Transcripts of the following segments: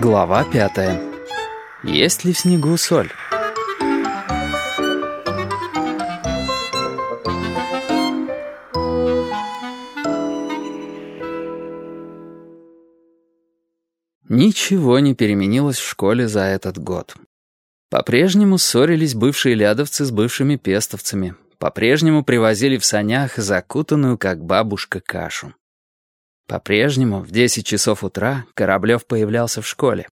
Глава пятая. Есть ли в снегу соль? Ничего не переменилось в школе за этот год. По-прежнему ссорились бывшие лядовцы с бывшими пестовцами. По-прежнему привозили в санях закутанную, как бабушка, кашу. По-прежнему в 10 часов утра Кораблев появлялся в школе.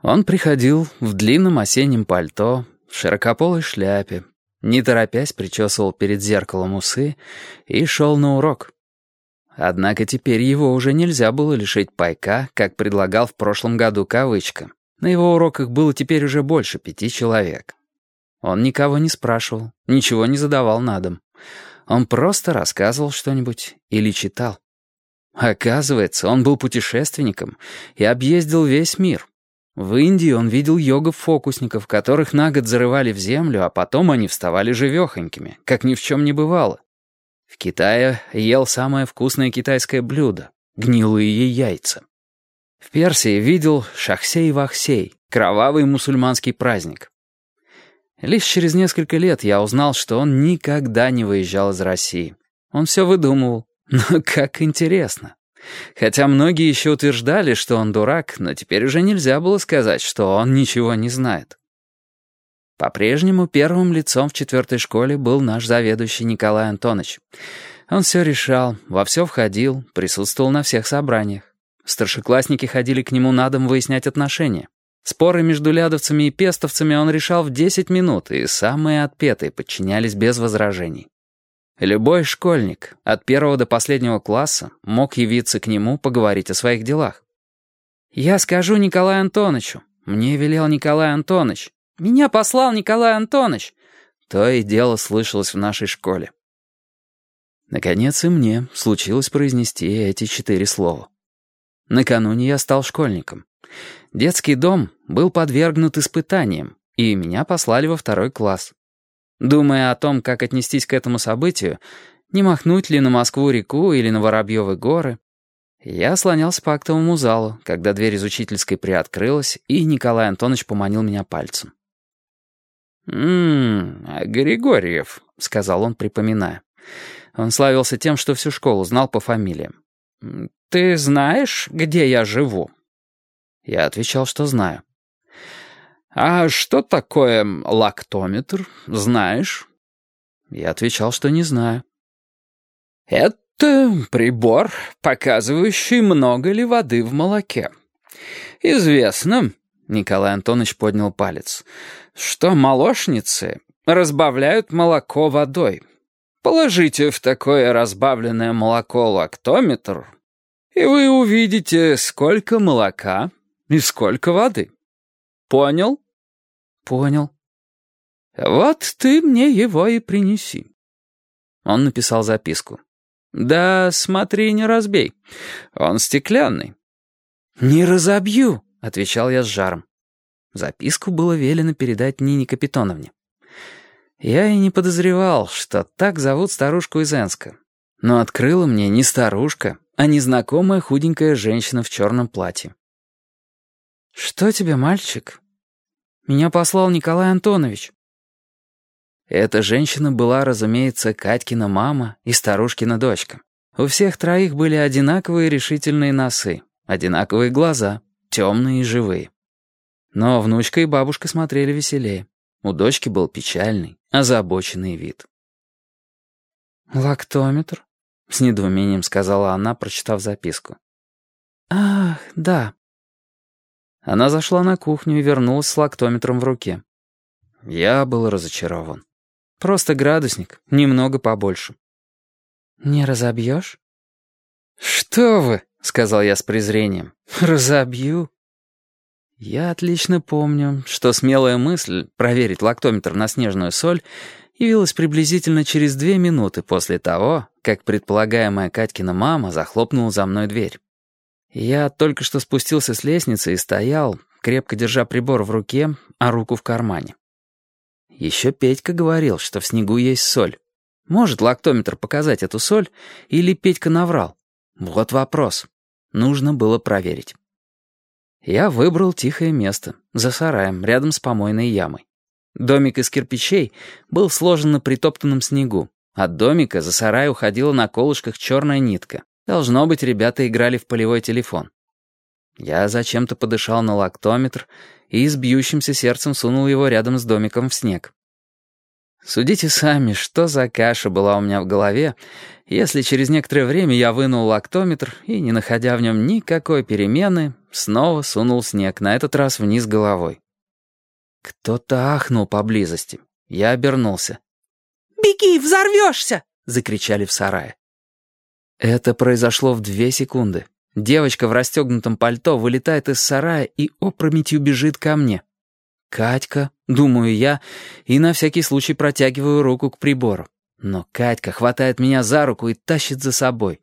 Он приходил в длинном осеннем пальто, в широкополой шляпе, не торопясь причесывал перед зеркалом усы и шел на урок. Однако теперь его уже нельзя было лишить пайка, как предлагал в прошлом году кавычка. На его уроках было теперь уже больше пяти человек. Он никого не спрашивал, ничего не задавал на дом. Он просто рассказывал что-нибудь или читал. Оказывается, он был путешественником и объездил весь мир. В Индии он видел йогов-фокусников, которых на год зарывали в землю, а потом они вставали живехонькими, как ни в чем не бывало. В Китае ел самое вкусное китайское блюдо — гнилые яйца. В Персии видел Шахсей-Вахсей, кровавый мусульманский праздник. Лишь через несколько лет я узнал, что он никогда не выезжал из России. Он все выдумывал, но как интересно. Хотя многие еще утверждали, что он дурак, но теперь уже нельзя было сказать, что он ничего не знает. По-прежнему первым лицом в четвертой школе был наш заведующий Николай Антонович. Он все решал, во все входил, присутствовал на всех собраниях. Старшеклассники ходили к нему на дом выяснять отношения. Споры между лядовцами и пестовцами он решал в 10 минут, и самые отпетые подчинялись без возражений. Любой школьник, от первого до последнего класса, мог явиться к нему поговорить о своих делах. «Я скажу Николаю Антоновичу. Мне велел Николай Антонович. Меня послал Николай Антонович». То и дело слышалось в нашей школе. Наконец и мне случилось произнести эти четыре слова. Накануне я стал школьником. Детский дом был подвергнут испытаниям, и меня послали во второй класс. Думая о том, как отнестись к этому событию, не махнуть ли на Москву-реку или на Воробьевы горы, я слонялся по актовому залу, когда дверь из учительской приоткрылась, и Николай Антонович поманил меня пальцем. «М-м, Григорьев», — сказал он, припоминая. Он славился тем, что всю школу знал по фамилиям. «Ты знаешь, где я живу?» Я отвечал, что знаю. «А что такое лактометр, знаешь?» Я отвечал, что не знаю. «Это прибор, показывающий, много ли воды в молоке. Известно, — Николай Антонович поднял палец, — что молочницы разбавляют молоко водой. Положите в такое разбавленное молоко лактометр, и вы увидите, сколько молока и сколько воды. Понял?» «Понял». «Вот ты мне его и принеси». Он написал записку. «Да смотри, не разбей. Он стеклянный». «Не разобью», — отвечал я с жаром. Записку было велено передать Нине Капитоновне. Я и не подозревал, что так зовут старушку из Энска. Но открыла мне не старушка, а незнакомая худенькая женщина в черном платье. «Что тебе, мальчик?» Меня послал Николай Антонович». Эта женщина была, разумеется, Катькина мама и старушкина дочка. У всех троих были одинаковые решительные носы, одинаковые глаза, темные и живые. Но внучка и бабушка смотрели веселее. У дочки был печальный, озабоченный вид. «Лактометр?» — с недоумением сказала она, прочитав записку. «Ах, да. Она зашла на кухню и вернулась с лактометром в руке. Я был разочарован. Просто градусник, немного побольше. «Не разобьешь?» «Что вы?» — сказал я с презрением. «Разобью». Я отлично помню, что смелая мысль проверить лактометр на снежную соль явилась приблизительно через две минуты после того, как предполагаемая Катькина мама захлопнула за мной дверь. Я только что спустился с лестницы и стоял, крепко держа прибор в руке, а руку в кармане. Еще Петька говорил, что в снегу есть соль. Может лактометр показать эту соль, или Петька наврал? Вот вопрос. Нужно было проверить. Я выбрал тихое место, за сараем, рядом с помойной ямой. Домик из кирпичей был сложен на притоптанном снегу. От домика за сарай уходила на колышках черная нитка. Должно быть, ребята играли в полевой телефон. Я зачем-то подышал на лактометр и с бьющимся сердцем сунул его рядом с домиком в снег. Судите сами, что за каша была у меня в голове, если через некоторое время я вынул лактометр и, не находя в нем никакой перемены, снова сунул снег, на этот раз вниз головой. Кто-то ахнул поблизости. Я обернулся. «Беги, взорвешься!» — закричали в сарае. Это произошло в две секунды. Девочка в расстегнутом пальто вылетает из сарая и опрометью бежит ко мне. «Катька», — думаю я, и на всякий случай протягиваю руку к прибору. Но Катька хватает меня за руку и тащит за собой.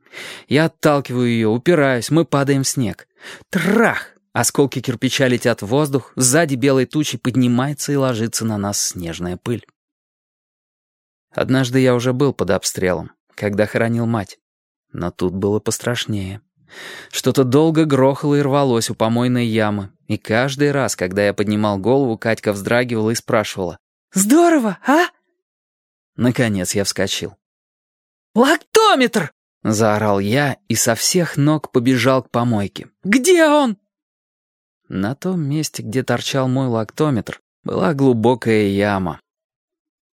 Я отталкиваю ее, упираюсь, мы падаем в снег. Трах! Осколки кирпича летят в воздух, сзади белой тучи поднимается и ложится на нас снежная пыль. Однажды я уже был под обстрелом, когда хоронил мать. Но тут было пострашнее. Что-то долго грохало и рвалось у помойной ямы, и каждый раз, когда я поднимал голову, Катька вздрагивала и спрашивала. «Здорово, а?» Наконец я вскочил. «Лактометр!» — заорал я и со всех ног побежал к помойке. «Где он?» На том месте, где торчал мой лактометр, была глубокая яма.